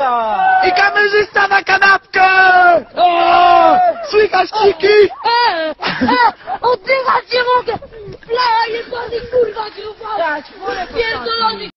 I kamerzysta na kanapkę! O! Słychać krzyki? E, e, e, oddychać nie mogę! Plaja jebany kurwa gruba! Tak, Pierdolony